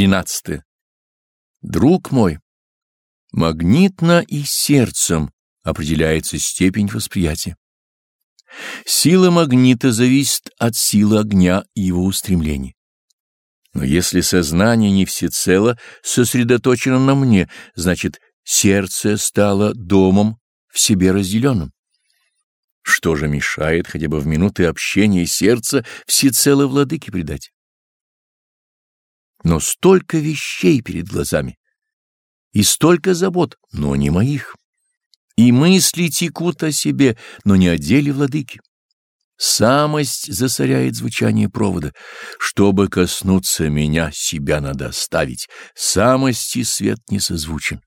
13. Друг мой, магнитно и сердцем определяется степень восприятия. Сила магнита зависит от силы огня и его устремлений. Но если сознание не всецело сосредоточено на мне, значит, сердце стало домом в себе разделенным. Что же мешает хотя бы в минуты общения сердца всецело владыке предать? Но столько вещей перед глазами и столько забот, но не моих. И мысли текут о себе, но не о деле владыки. Самость засоряет звучание провода. Чтобы коснуться меня, себя надо оставить. Самости свет не созвучен.